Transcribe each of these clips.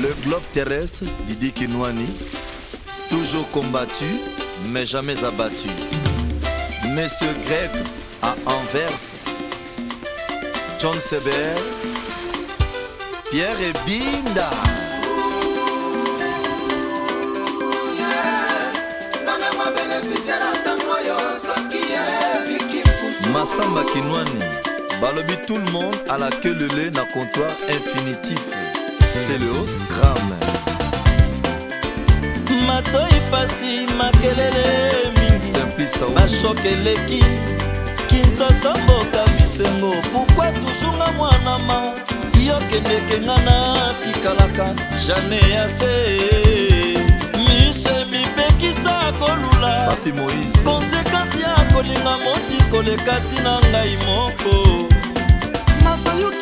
Le globe terrestre d'Idi Kinoani, toujours combattu mais jamais abattu. Monsieur Greg à Anvers, John Seber, Pierre et Binda. Massamba Kinoani, balobi tout le monde à la queue lait na comptoir infinitif. c'est le haut scram matoi pasi makelele mingisbashok eleki kinsasa mboka bisengo pourkui tujunga mwanama yokendekenga natikalaka jane ya se mise mipekisa kolula konsekansi ya kolinga moti koleka ntina ngai moko masayuki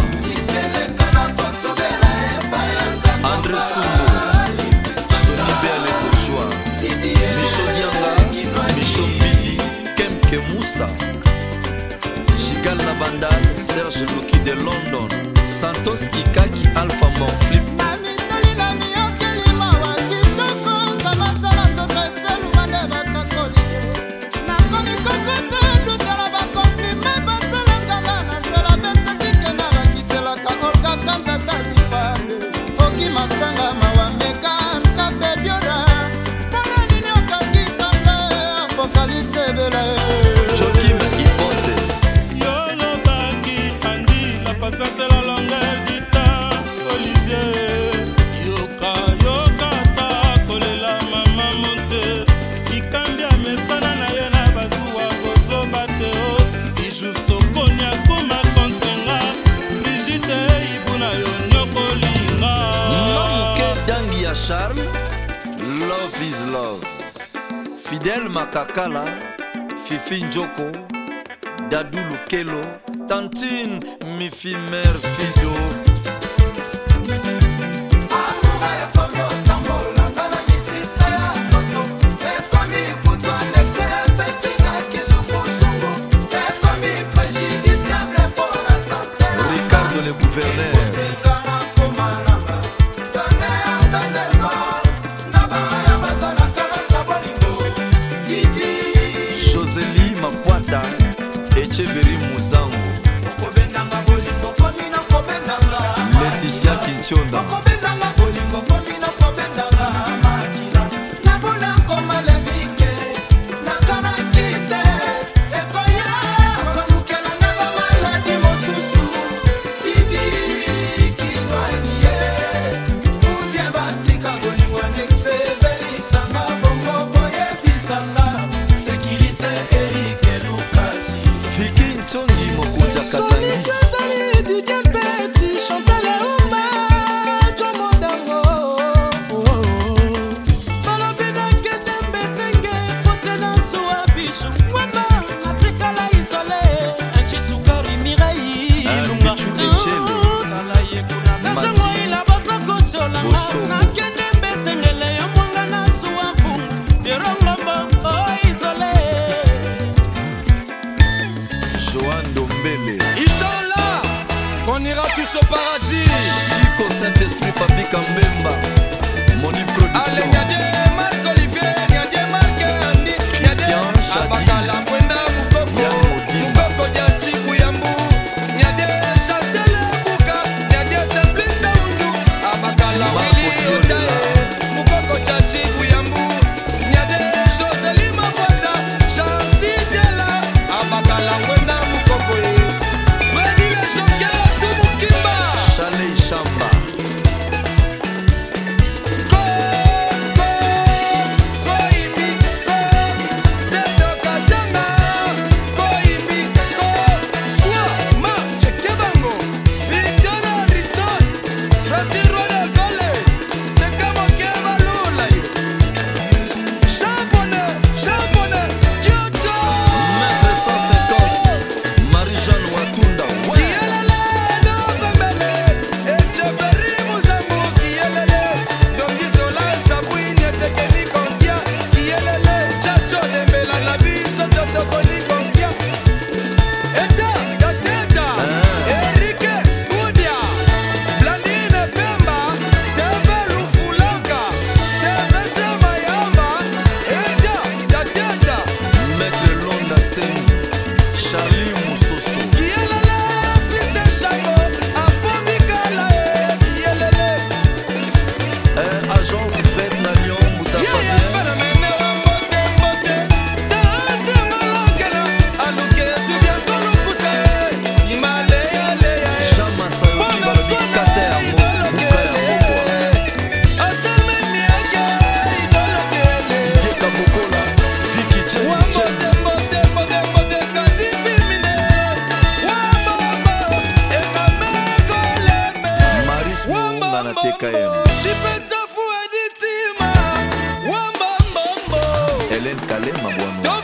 lela joki makipote yolobaki andi la pasasela longa elgita olivier yoka yokaka kolela mama monte likambi ya mesana na yo na basuwa kozoba te o oh. biju sokoni akoma kontrenga brigite ibu na yo nyokolinga mamuke dangi ya charme love is love fidèle makakala fifi njoko dadu lukelo tantine mifi mer fido どこンだ nakende mbetengele yo mwanga na zuwaku derongombo o oh, izole joan dombele isola on ira tous au paradis chico saint-esprit papikambe Charlie Mussosso. el calema, bueno.